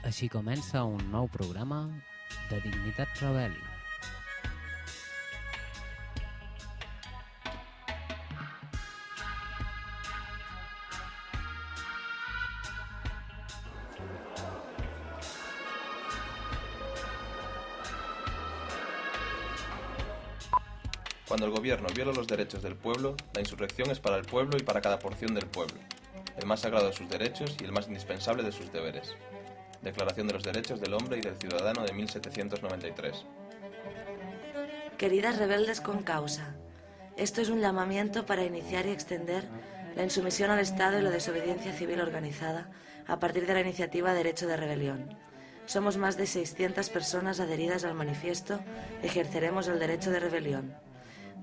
Així comença un nou programa de Dignitat Rebel. Cuando el gobierno viola los derechos del pueblo, la insurrección es para el pueblo y para cada porción del pueblo, el más sagrado de sus derechos y el más indispensable de sus deberes. Declaración de los Derechos del Hombre y del Ciudadano de 1793. Queridas rebeldes con causa, esto es un llamamiento para iniciar y extender la insumisión al Estado y la desobediencia civil organizada a partir de la iniciativa Derecho de Rebelión. Somos más de 600 personas adheridas al manifiesto Ejerceremos el derecho de rebelión.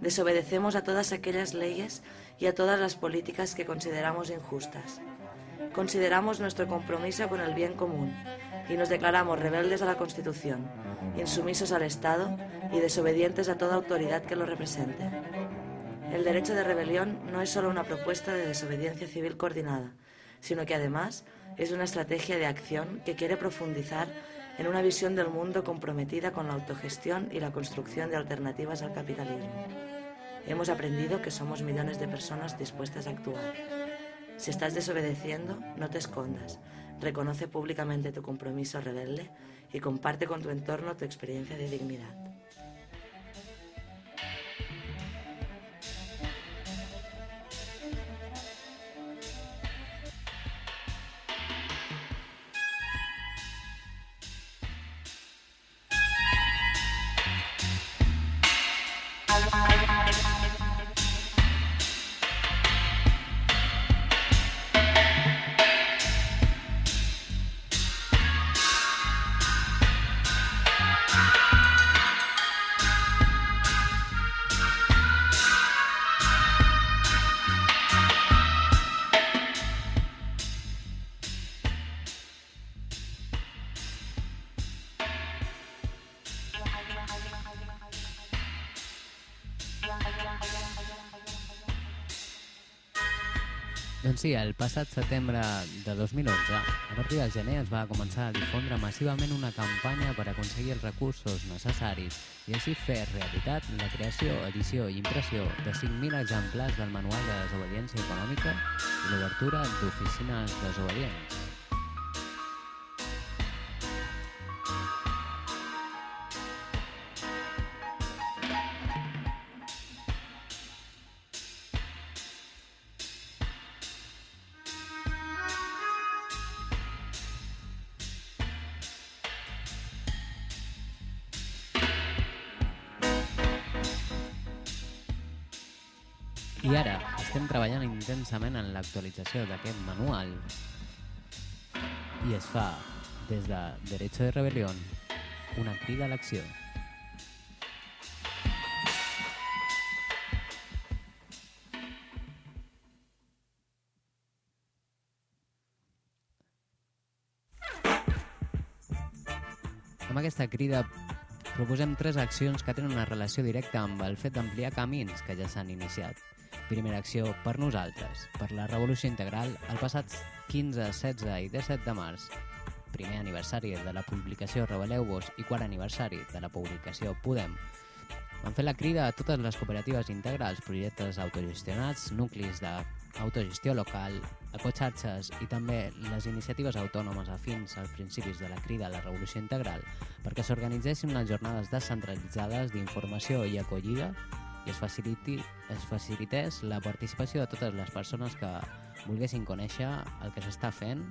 Desobedecemos a todas aquellas leyes y a todas las políticas que consideramos injustas. Consideramos nuestro compromiso con el bien común y nos declaramos rebeldes a la Constitución, insumisos al Estado y desobedientes a toda autoridad que lo represente. El derecho de rebelión no es solo una propuesta de desobediencia civil coordinada, sino que además es una estrategia de acción que quiere profundizar en una visión del mundo comprometida con la autogestión y la construcción de alternativas al capitalismo. Hemos aprendido que somos millones de personas dispuestas a actuar. Si estás desobedeciendo, no te escondas. Reconoce públicamente tu compromiso rebelde y comparte con tu entorno tu experiencia de dignidad. Doncs sí, el passat setembre de 2011, a partir del gener es va començar a difondre massivament una campanya per aconseguir els recursos necessaris i així fer realitat la creació, edició i impressió de 5.000 exemplars del Manual de Desobediència Econòmica i l'obertura d'oficines desobedients. I ara estem treballant intensament en l'actualització d'aquest manual i es fa des de Derecho de Rebelión una crida a l'acció. Amb aquesta crida proposem tres accions que tenen una relació directa amb el fet d'ampliar camins que ja s'han iniciat. Primera acció per nosaltres, per la Revolució Integral, el passat 15, 16 i 17 de març. Primer aniversari de la publicació Rebeleu-vos i quart aniversari de la publicació Podem. Van fer la crida a totes les cooperatives integrals, projectes autogestionats, nuclis d'autogestió local, ecotxarxes i també les iniciatives autònomes afins als principis de la crida a la Revolució Integral perquè s'organitzessin unes jornades descentralitzades d'informació i acollida i es, faciliti, es facilités la participació de totes les persones que volguessin conèixer el que s'està fent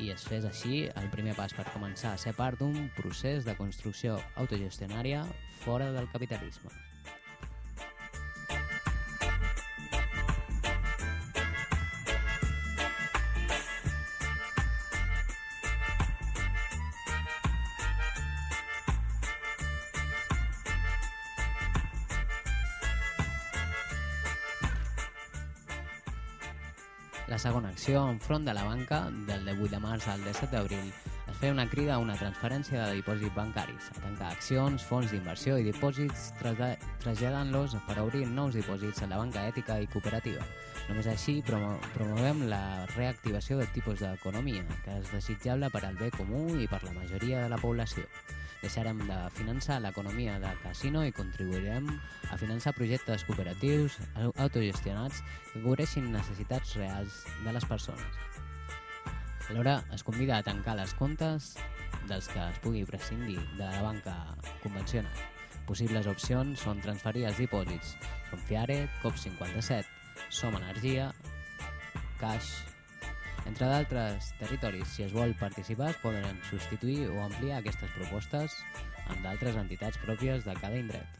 i es fes així el primer pas per començar a ser part d'un procés de construcció autogestionària fora del capitalisme. Segona acció, enfront de la banca, del 18 de març al 17 d'abril, es fer una crida a una transferència de dipòsits bancaris, a tancar accions, fons d'inversió i dipòsits traslladant-los per obrir nous dipòsits a la banca ètica i cooperativa. Només així promo promovem la reactivació del tipus d'economia, que és desitjable per al bé comú i per la majoria de la població. Deixarem de finançar l'economia de casino i contribuirem a finançar projectes cooperatius autogestionats que cobreixin necessitats reals de les persones. Alhora, es convida a tancar les comptes dels que es pugui prescindir de la banca convencional. Possibles opcions són transferir els dipòsits. Som Fiare, COP57, Som Energia, Cash, entre d'altres territoris, si es vol participar, es poden substituir o ampliar aquestes propostes amb d'altres entitats pròpies de cada indret.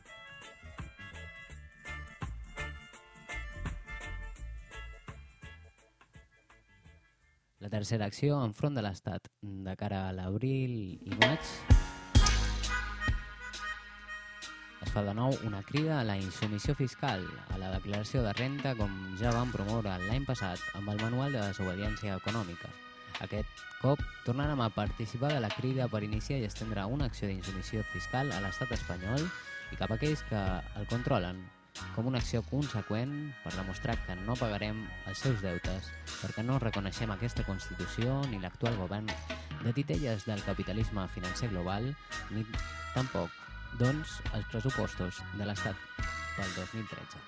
La tercera acció enfront de l'Estat de cara a l'abril i maig fa de nou una crida a la insumissió fiscal, a la declaració de renta com ja vam promoure l'any passat amb el Manual de Desobediència Econòmica. Aquest cop tornarem a participar de la crida per iniciar i estendre una acció d'insumissió fiscal a l'estat espanyol i cap a aquells que el controlen, com una acció conseqüent per demostrar que no pagarem els seus deutes perquè no reconeixem aquesta Constitució ni l'actual govern de titelles del capitalisme financer global ni tampoc doncs, els pressupostos de l'Estat pel 2013.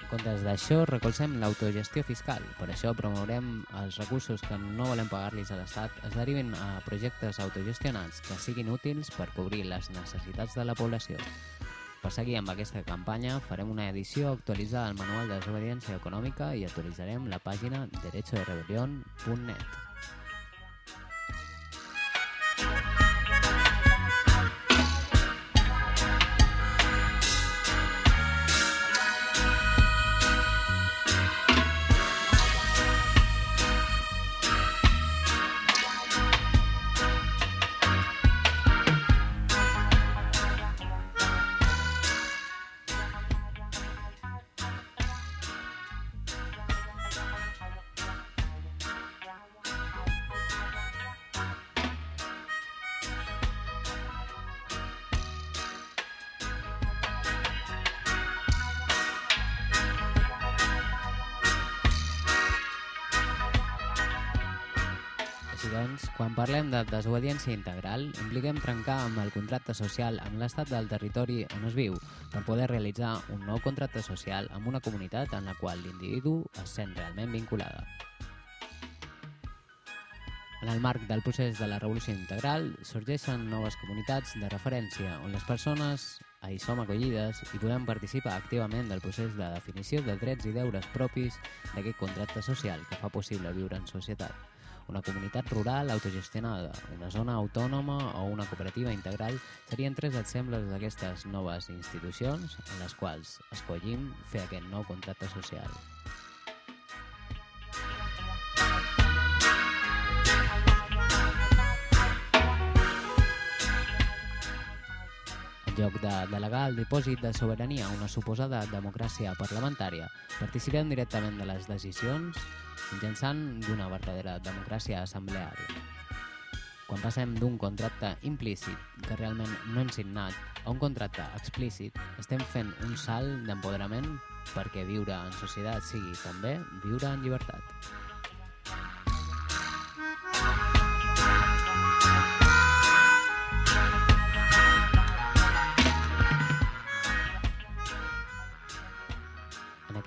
En comptes d'això, recolzem l'autogestió fiscal. Per això promourem els recursos que no volem pagar-los a l'Estat es derivin a projectes autogestionats que siguin útils per cobrir les necessitats de la població. Per seguir amb aquesta campanya, farem una edició actualitzada del Manual de Desobediència Econòmica i actualitzarem la pàgina derechoderebelión.net. de desobediència integral, impliquem trencar amb el contracte social amb l'estat del territori on es viu per poder realitzar un nou contracte social amb una comunitat en la qual l'individu es sent realment vinculada. En el marc del procés de la revolució integral sorgeixen noves comunitats de referència on les persones hi som acollides i podem participar activament del procés de definició de drets i deures propis d'aquest contracte social que fa possible viure en societat una comunitat rural autogestionada, una zona autònoma o una cooperativa integral serien tres exemples d'aquestes noves institucions en les quals escollim fer aquest nou contracte social. Lloc de delegar el dipòsit de sobirania a una suposada democràcia parlamentària, participem directament de les decisions mitjançant d'una verdadera democràcia assembleària. Quan passem d'un contracte implícit que realment no hem signat a un contracte explícit, estem fent un salt d'empoderament perquè viure en societat sigui també viure en llibertat.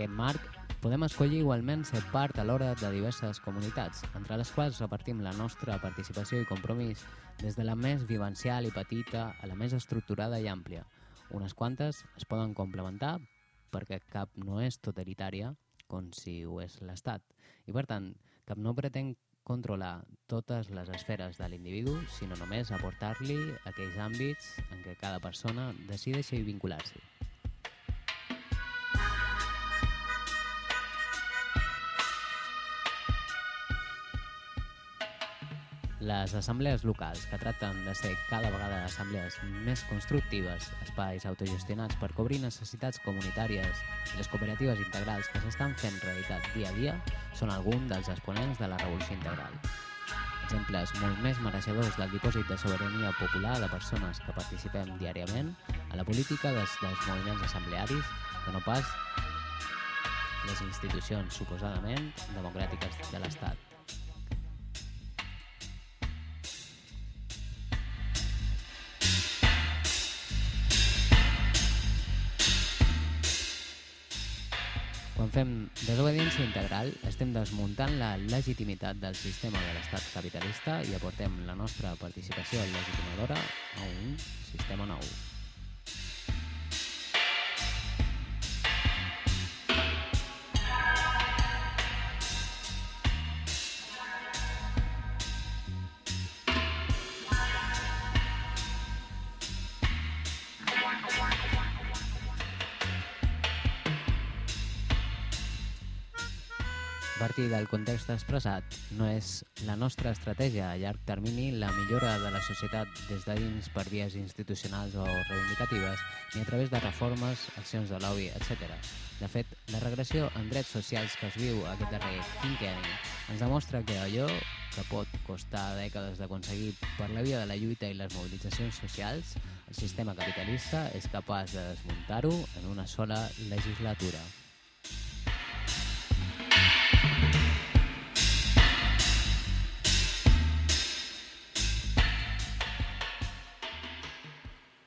Aquest marc, podem escollir igualment ser part alhora de diverses comunitats, entre les quals repartim la nostra participació i compromís des de la més vivencial i petita a la més estructurada i àmplia. Unes quantes es poden complementar perquè cap no és totalitària, com si ho és l'Estat, i per tant, cap no pretén controlar totes les esferes de l'individu, sinó només aportar-li aquells àmbits en què cada persona decideixi vincular-s'hi. Les assemblees locals, que tracten de ser cada vegada assemblees més constructives, espais autogestionats per cobrir necessitats comunitàries i les cooperatives integrals que s'estan fent realitat dia a dia, són alguns dels exponents de la revolució integral. Exemples molt més mereixedors del dipòsit de sobirania popular de persones que participem diàriament a la política des dels moviments assemblearis que no pas les institucions suposadament democràtiques de l'Estat. Quan fem desobediència integral, estem desmuntant la legitimitat del sistema de l'estat capitalista i aportem la nostra participació legitimadora a un sistema nou. Del context expressat, no és la nostra estratègia a llarg termini la millora de la societat des de dins per vies institucionals o reivindicatives, ni a través de reformes, accions de lobby, etc. De fet, la regressió en drets socials que es viu aquest darrer quinquenni ens demostra que allò que pot costar dècades d'aconseguir per la via de la lluita i les mobilitzacions socials, el sistema capitalista és capaç de desmuntar-ho en una sola legislatura.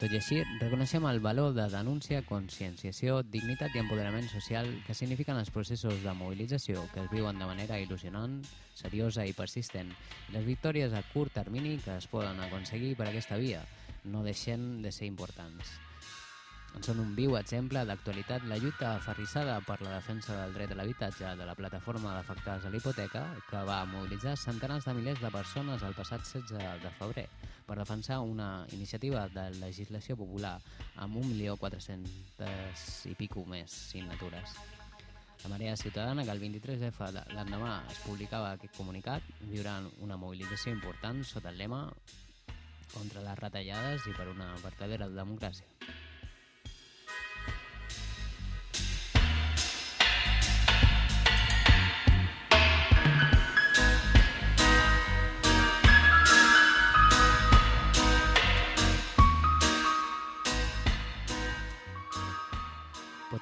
Tot i així, reconeixem el valor de denúncia, conscienciació, dignitat i empoderament social que signifiquen els processos de mobilització que es viuen de manera il·lusionant, seriosa i persistent, i les victòries a curt termini que es poden aconseguir per aquesta via no deixen de ser importants. En són un viu exemple d'actualitat la lluita aferrissada per la defensa del dret a l'habitatge de la plataforma d'afectats a la hipoteca que va mobilitzar centenars de milers de persones el passat 16 de febrer per defensar una iniciativa de legislació popular amb 1.400.000 i pico més signatures. La Marea Ciutadana, que el 23F l'endemà es publicava aquest comunicat, viurà una mobilització important sota el lema contra les retallades i per una verdadera democràcia.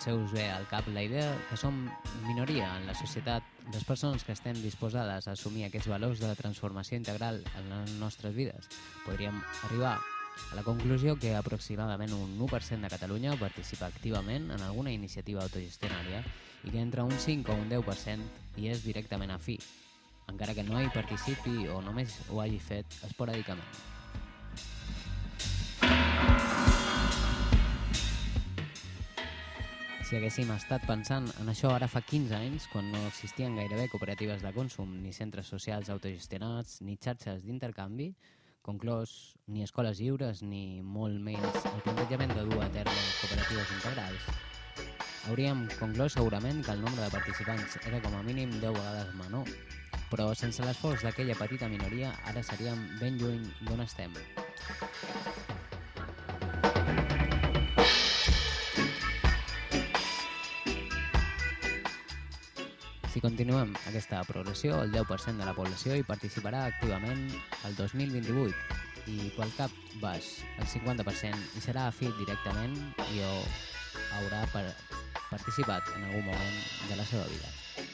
Potser us ve al cap la idea que som minoria en la societat, les persones que estem disposades a assumir aquests valors de la transformació integral en les nostres vides. Podríem arribar a la conclusió que aproximadament un 1% de Catalunya participa activament en alguna iniciativa autogestionària i que entre un 5 o un 10% hi és directament afí, encara que no hi participi o només ho hagi fet esporàdicament. Si haguéssim estat pensant en això ara fa 15 anys, quan no existien gairebé cooperatives de consum, ni centres socials autogestionats, ni xarxes d'intercanvi, conclòs ni escoles lliures ni molt menys el plantejament de dur a terme cooperatives integrals, hauríem conclòs segurament que el nombre de participants era com a mínim 10 vegades menor, però sense l'esforç d'aquella petita minoria ara seríem ben lluny d'on estem. Continuem aquesta progressió, el 10% de la població hi participarà activament el 2028 i pel cap baix el 50% hi serà afí directament i o haurà participat en algun moment de la seva vida.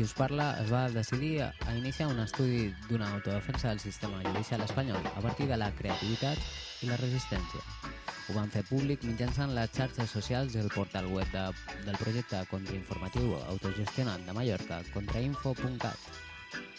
Qui us parla es va decidir a iniciar un estudi d'una autodefensa del sistema judicial espanyol a partir de la creativitat i la resistència. Ho van fer públic mitjançant les xarxes socials i el portal web de, del projecte contrainformatiu autogestionat de Mallorca, contrainfo.cat.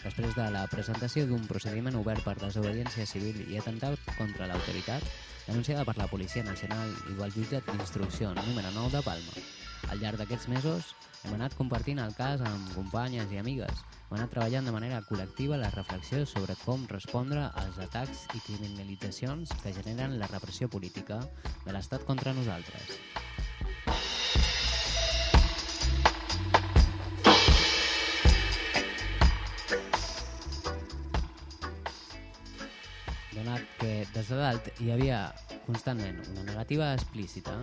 Després de la presentació d'un procediment obert per desobediència civil i atemptat contra l'autoritat, denunciada per la Policia Nacional i el jutjat d'instrucció número 9 de Palma. Al llarg d'aquests mesos hem anat compartint el cas amb companyes i amigues. Hem anat treballant de manera col·lectiva la reflexió sobre com respondre als atacs i criminalitzacions que generen la repressió política de l'Estat contra nosaltres. Donat que des de dalt hi havia constantment una negativa explícita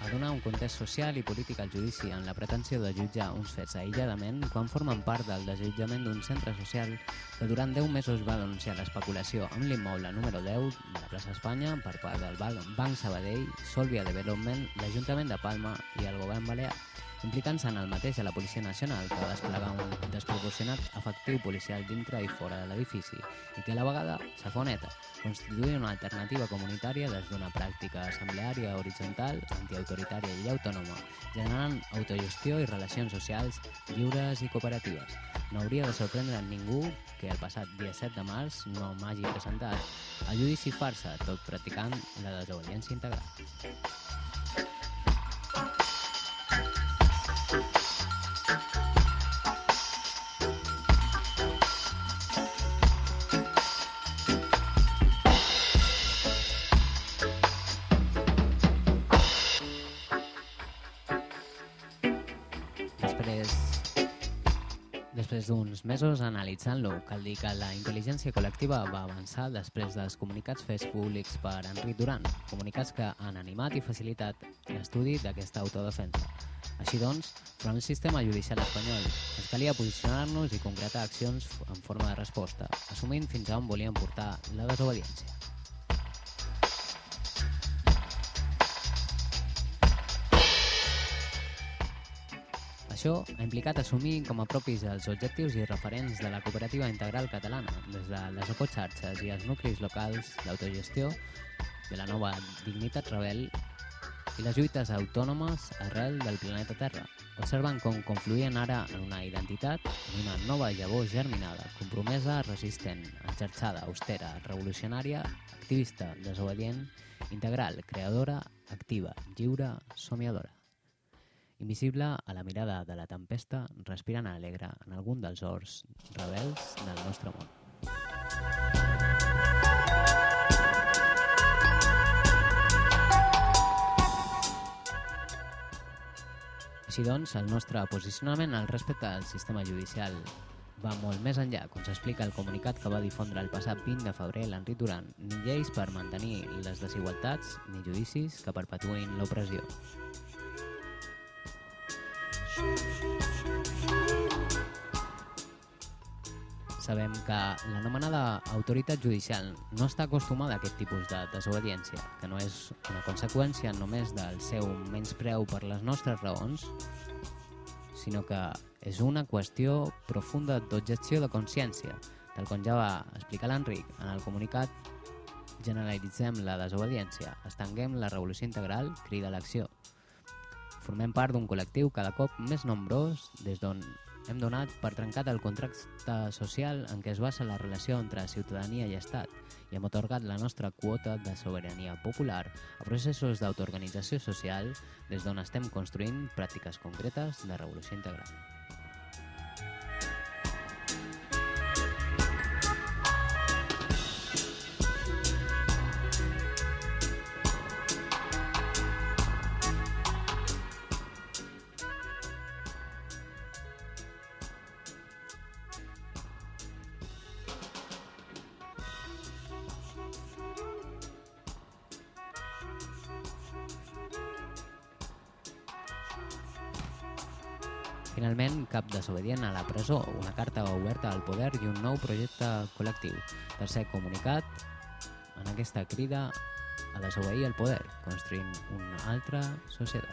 a donar un context social i polític al judici en la pretensió de jutjar uns fets aïlladament quan formen part del desallotjament d'un centre social que durant 10 mesos va denunciar l'especulació amb l'immoble número 10 de la plaça Espanya per part del Banc Sabadell, Solvia Development, l'Ajuntament de Palma i el Govern Balear implicant-se en el mateix a la Policia Nacional que va desplegar un desproporcionat efectiu policial dintre i fora de l'edifici i que a la vegada se fa neta, constituir una alternativa comunitària des d'una pràctica assembleària horitzontal, antiautoritària i autònoma, generant autogestió i relacions socials lliures i cooperatives. No hauria de sorprendre ningú que el passat dia 7 de març no m'hagi presentat a judici farsa, tot practicant la desobediència integral. Mesos analitzant-lo, cal dir que la intel·ligència col·lectiva va avançar després dels comunicats fets públics per Enric Duran, comunicats que han animat i facilitat l'estudi d'aquesta autodefensa. Així doncs, durant el sistema judicial espanyol ens calia posicionar-nos i concretar accions en forma de resposta, assumint fins a on volíem portar la desobediència. Això ha implicat assumir com a propis els objectius i referents de la cooperativa integral catalana, des de les ecoxarxes i els nuclis locals d'autogestió de la nova dignitat rebel i les lluites autònomes arrel del planeta Terra, observant com confluïen ara en una identitat d'una nova llavor germinada, compromesa, resistent, enxarxada, austera, revolucionària, activista, desobedient, integral, creadora, activa, lliure, somiadora. Invisible a la mirada de la tempesta, respirant alegre en algun dels horts rebels del nostre món. Així doncs, el nostre posicionament al respecte del sistema judicial va molt més enllà, com s'explica el comunicat que va difondre el passat 20 de febrer l'Enric Duran, ni lleis per mantenir les desigualtats ni judicis que perpetuïn l'opressió. Sabem que l'anomenada autoritat judicial no està acostumada a aquest tipus de desobediència, que no és una conseqüència només del seu menyspreu per les nostres raons, sinó que és una qüestió profunda d'objecció de consciència, tal com ja va explicar l'Enric en el comunicat Generalitzem la desobediència, estenguem la revolució integral, crida l'acció. Formem part d'un col·lectiu cada cop més nombrós des d'on hem donat per trencat el contracte social en què es basa la relació entre ciutadania i Estat i hem otorgat la nostra quota de sobirania popular a processos d'autoorganització social des d'on estem construint pràctiques concretes de revolució integral. Presó, una carta oberta al poder i un nou projecte col·lectiu. Tercer comunicat en aquesta crida a desobeir el poder, construint una altra societat.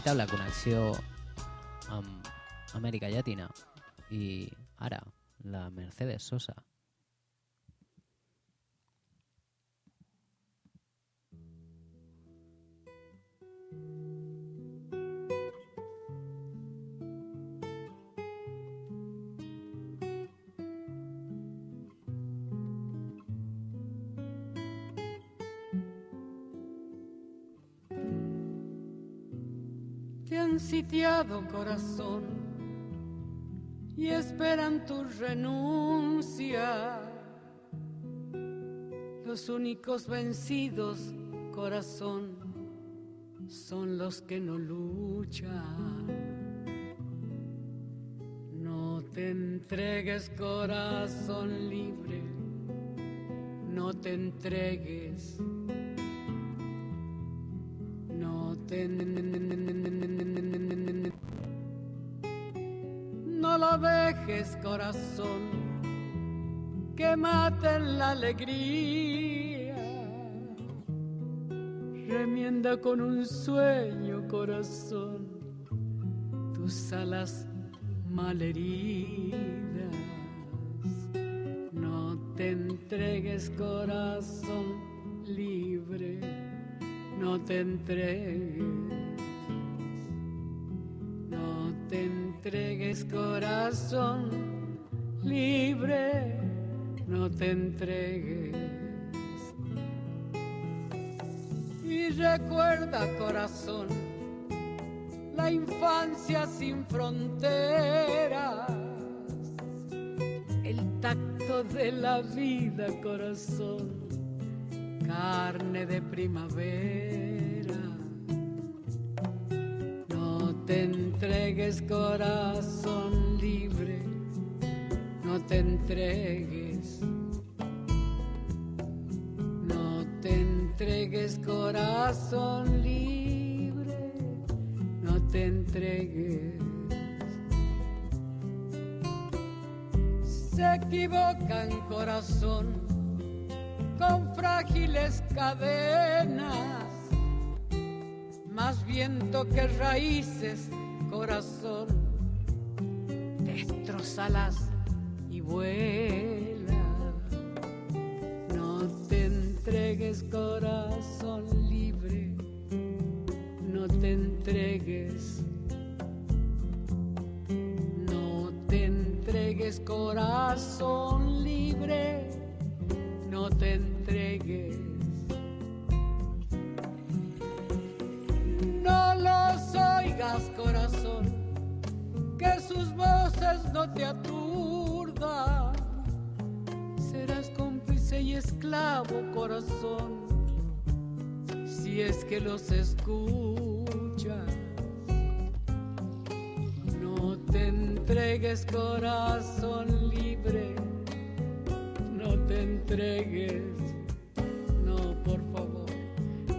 Inevitable connexió amb Amèrica Llatina i ara la Mercedes Sosa. Han sitiado corazón y esperan tu renuncia. Los únicos vencidos, corazón, son los que no luchan. No te entregues, corazón libre, no te entregues. No te dejes, corazón, que maten la alegría. Remienda con un sueño, corazón, tus alas malheridas. No te entregues, corazón libre, no te entregues. Entregues corazón libre, no te entregues. Y recuerda corazón, la infancia sin fronteras, el tacto de la vida corazón, carne de primavera. Entregues corazón libre, no te entregues. No te entregues corazón libre, no te entregues. Se equivocan corazón con frágiles cadenas más viento que raíces, corazón, destrozalas y vuela. No te entregues, corazón libre, no te entregues. No te entregues, corazón libre, no te entregues. Sus voces no te aturdan. Serás cómplice y esclavo corazón, si es que los escuchas. No te entregues corazón libre, no te entregues, no por favor,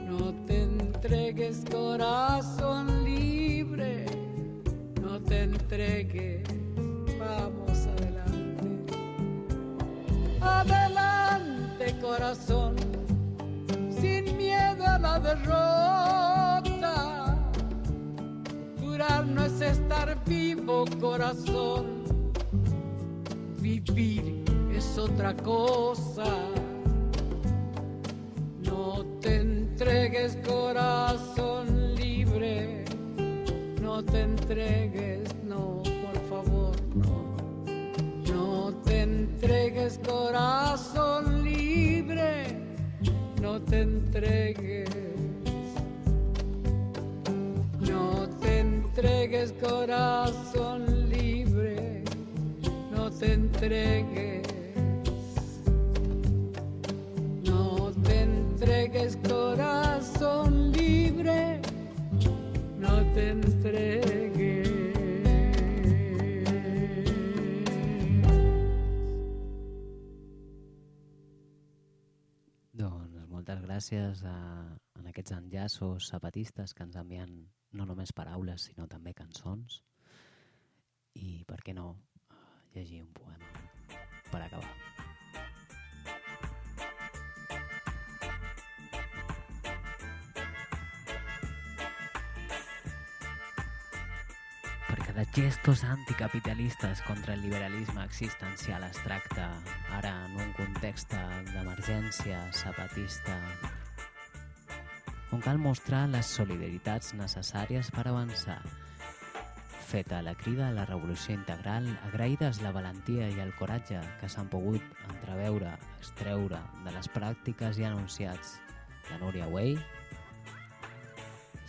no te entregues corazón te entregues, vamos adelante, adelante corazón, sin miedo a la derrota, curar no es estar vivo corazón, vivir es otra cosa. No te entregues corazón no te entregues, no, por favor, no. No te entregues corazón libre, no te entregues. No te entregues corazón libre, no te entregues. Doncs moltes gràcies a, a aquests enllaços zapatistes que ens envien no només paraules, sinó també cançons. I per què no eh, llegir un poema per acabar. De gestos anticapitalistes contra el liberalisme existencial es tracta ara en un context d'emergència zapatista on cal mostrar les solidaritats necessàries per avançar. Feta la crida a la revolució integral, agraïdes la valentia i el coratge que s'han pogut entreveure, extreure de les pràctiques i anunciats de Núria Way,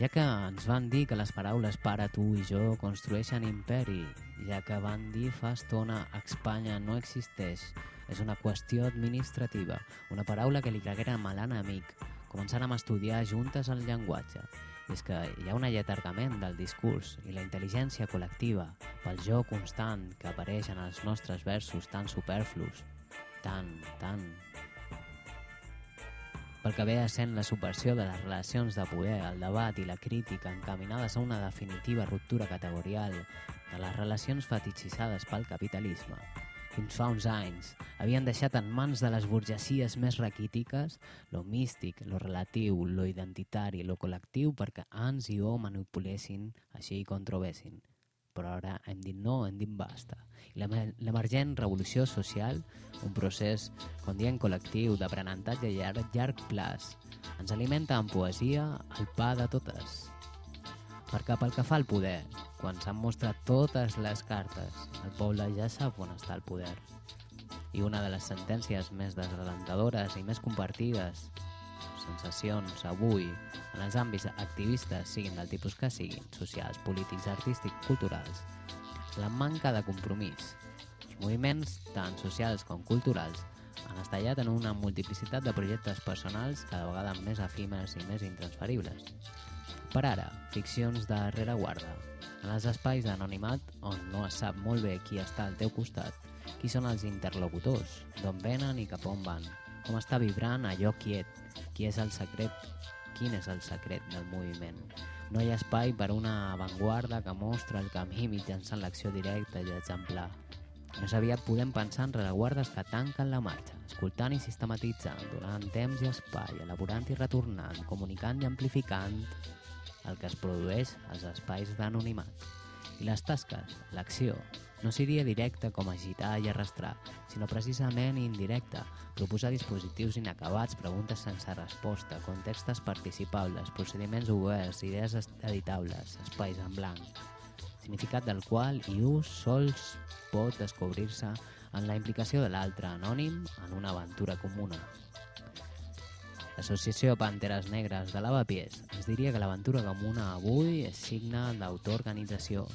ja que ens van dir que les paraules para, tu i jo construeixen imperi, ja que van dir fa estona Espanya no existeix, és una qüestió administrativa, una paraula que li cagueren a l'enemic, començàrem a estudiar juntes el llenguatge. I és que hi ha un alletargament del discurs i la intel·ligència col·lectiva pel jo constant que apareix en els nostres versos tan superflus, tan, tan... Pel que ve a sent la subversió de les relacions de poder, el debat i la crítica encaminades a una definitiva ruptura categorial de les relacions fetichitzades pel capitalisme, fins fa uns anys, havien deixat en mans de les burgesies més raquítiques lo místic, lo relatiu, lo identitari, lo col·lectiu perquè ans i o manipulessin, així i controbessin. Però ara hem dit no, hem dit basta. L'emergent revolució social, un procés, com diem, col·lectiu, d'aprenentatge a llarg, llarg plaç, ens alimenta amb poesia el pa de totes. Perquè pel que fa al poder, quan s'han mostrat totes les cartes, el poble ja sap on està el poder. I una de les sentències més desalentadores i més compartides, sensacions avui, en els àmbits activistes, siguin del tipus que siguin, socials, polítics, artístics, culturals, la manca de compromís. Els moviments, tant socials com culturals, han estallat en una multiplicitat de projectes personals cada vegada més efímers i més intransferibles. Per ara, ficcions de rereguarda, en els espais d'anonimat on no es sap molt bé qui està al teu costat, qui són els interlocutors, d'on venen i cap on van, com està vibrant allò quiet, qui és el secret, quin és el secret del moviment. No hi ha espai per una avantguarda que mostra el camí mitjançant l'acció directa i exemplar. Més aviat podem pensar en rereguardes que tanquen la marxa, escoltant i sistematitzant, donant temps i espai, elaborant i retornant, comunicant i amplificant el que es produeix als espais d'anonimat. I les tasques, l'acció, no seria directa com agitar i arrastrar, sinó precisament indirecta, proposar dispositius inacabats, preguntes sense resposta, contextes participables, procediments oberts, idees editables, espais en blanc, significat del qual i ús sols pot descobrir-se en la implicació de l'altre anònim en una aventura comuna. L'Associació Panteres Negres de Lavapiés ens diria que l'aventura comuna avui és signe d'autoorganització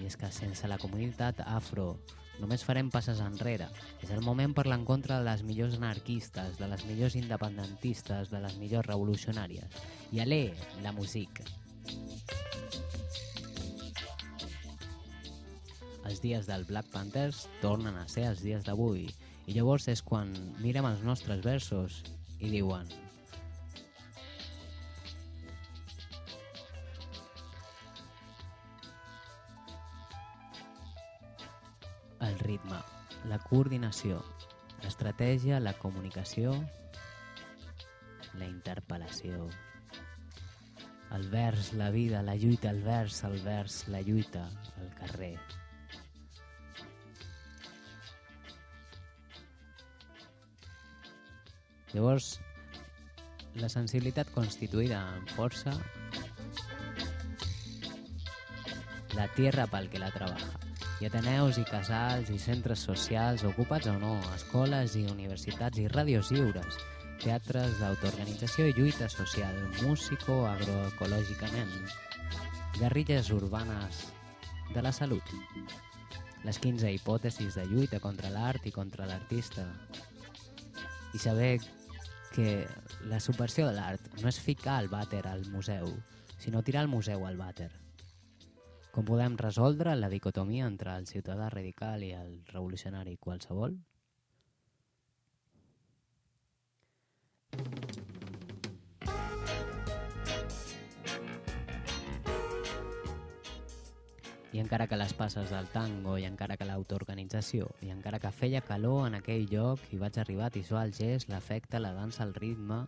i és que sense la comunitat afro només farem passes enrere. És el moment per l'encontre de les millors anarquistes, de les millors independentistes, de les millors revolucionàries. I alé, la música. Els dies del Black Panthers tornen a ser els dies d'avui i llavors és quan mirem els nostres versos i diuen el ritme, la coordinació, l'estratègia, la comunicació, la interpel·lació. El vers, la vida, la lluita, el vers, el vers, la lluita, el carrer. Llavors, la sensibilitat constituïda en força, la tierra pel que la treballa i ateneus i casals i centres socials ocupats o no, escoles i universitats i ràdios lliures, teatres d'autoorganització i lluita social, músico agroecològicament, guerrilles urbanes de la salut, les 15 hipòtesis de lluita contra l'art i contra l'artista, i saber que la subversió de l'art no és ficar el vàter al museu, sinó tirar el museu al vàter. Com podem resoldre la dicotomia entre el ciutadà radical i el revolucionari qualsevol? I encara que les passes del tango, i encara que l'autoorganització, i encara que feia calor en aquell lloc i vaig arribar a tissuar el gest, l'efecte, la dansa, el ritme,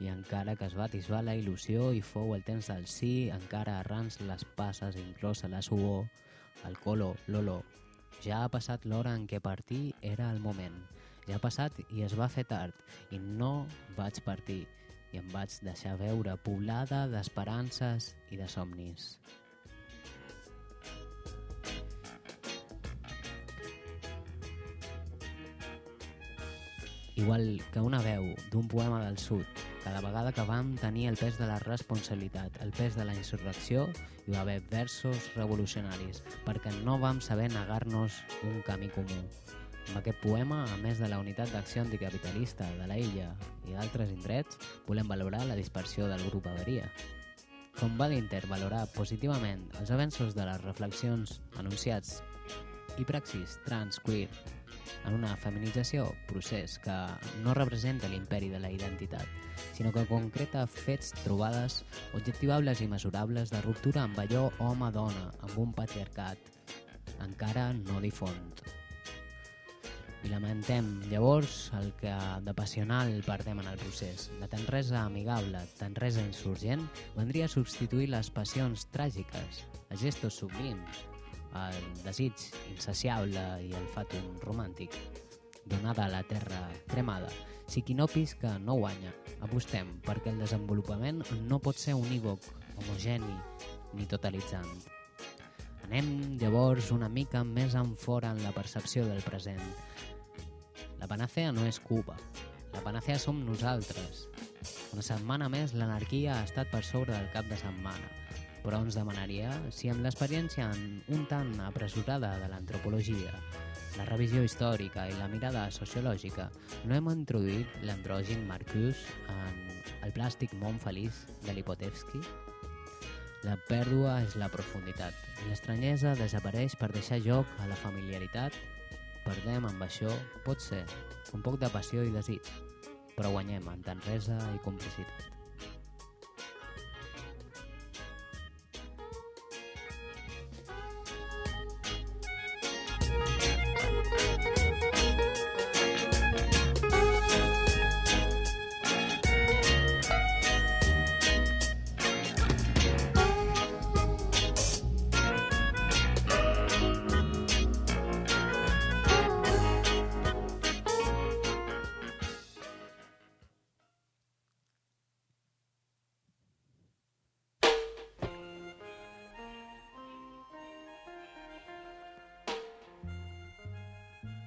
i encara que es va atisbar la il·lusió i fou el temps del sí, encara arrans les passes inclosa la suor, el Colo, Lolo. Ja ha passat l'hora en què partir era el moment. Ja ha passat i es va fer tard, i no vaig partir, i em vaig deixar veure poblada d'esperances i de somnis. Igual que una veu d'un poema del sud, cada vegada que vam tenir el pes de la responsabilitat, el pes de la insurrecció, hi va haver versos revolucionaris, perquè no vam saber negar-nos un camí comú. Amb aquest poema, a més de la unitat d'acció anticapitalista de la illa i d'altres indrets, volem valorar la dispersió del grup Averia. Com va d'Inter valorar positivament els avenços de les reflexions anunciats i praxis trans, queer, en una feminització, procés que no representa l'imperi de la identitat, sinó que concreta fets, trobades, objectivables i mesurables de ruptura amb allò home-dona, amb un patriarcat encara no difont. I lamentem, llavors, el que de passional perdem en el procés. La tenresa amigable, tenresa insurgent, vendria a substituir les passions tràgiques, els gestos sublims, el desig insaciable i el fatum romàntic. Donada a la terra cremada, si qui no pisca no guanya. Apostem perquè el desenvolupament no pot ser unívoc, homogeni ni totalitzant. Anem llavors una mica més en fora en la percepció del present. La panacea no és Cuba, la panacea som nosaltres. Una setmana més l'anarquia ha estat per sobre del cap de setmana però ens demanaria si amb l'experiència un tant apresurada de l'antropologia, la revisió històrica i la mirada sociològica no hem introduït l'andrògin Marcus en El plàstic món feliç de Lipotevski? La pèrdua és la profunditat. L'estranyesa desapareix per deixar joc a la familiaritat. Perdem amb això, pot ser, un poc de passió i desig, però guanyem en tenresa i complicitat.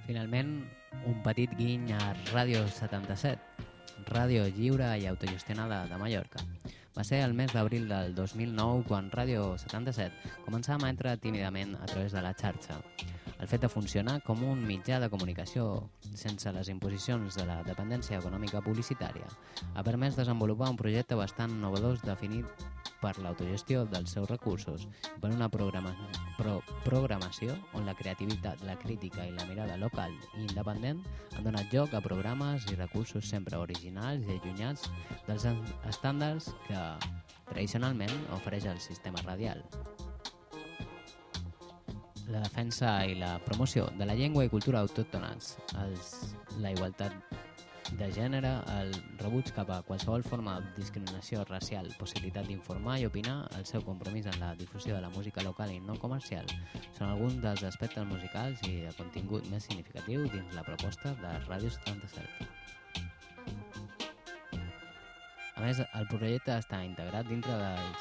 Finalment, un petit guiny a Ràdio 77, ràdio lliure i autogestionada de Mallorca. Va ser el mes d'abril del 2009 quan Ràdio 77 començava a emetre tímidament a través de la xarxa. El fet de funcionar com un mitjà de comunicació sense les imposicions de la dependència econòmica publicitària ha permès desenvolupar un projecte bastant novedós definit per l'autogestió dels seus recursos per una programa pro programació on la creativitat, la crítica i la mirada local i independent han donat lloc a programes i recursos sempre originals i allunyats dels estàndards que tradicionalment ofereix el sistema radial. La defensa i la promoció de la llengua i cultura autòctones, els, la igualtat de gènere, el rebuig cap a qualsevol forma de discriminació racial, possibilitat d'informar i opinar, el seu compromís en la difusió de la música local i no comercial són alguns dels aspectes musicals i de contingut més significatiu dins la proposta de Ràdio 77. A més, el projecte està integrat dintre del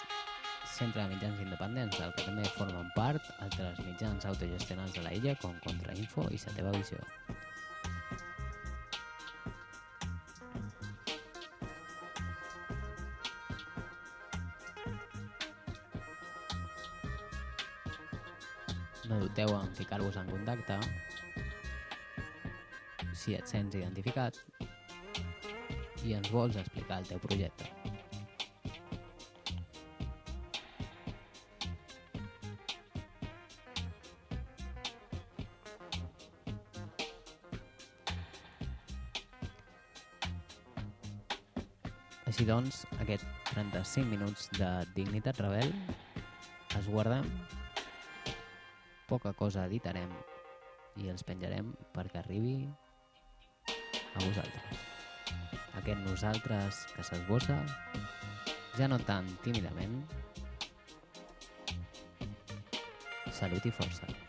Centre de Mitjans Independents, del que també formen part altres mitjans autogestionats de la illa com Contrainfo i la teva visió. No dubteu en ficar-vos en contacte si et sents identificat i ens vols explicar el teu projecte. Així doncs, aquest 35 minuts de Dignitat Rebel es guardem, poca cosa editarem i els penjarem perquè arribi a vosaltres. Aquest nosaltres que s'esbossa, ja no tan tímidament, Salut i força.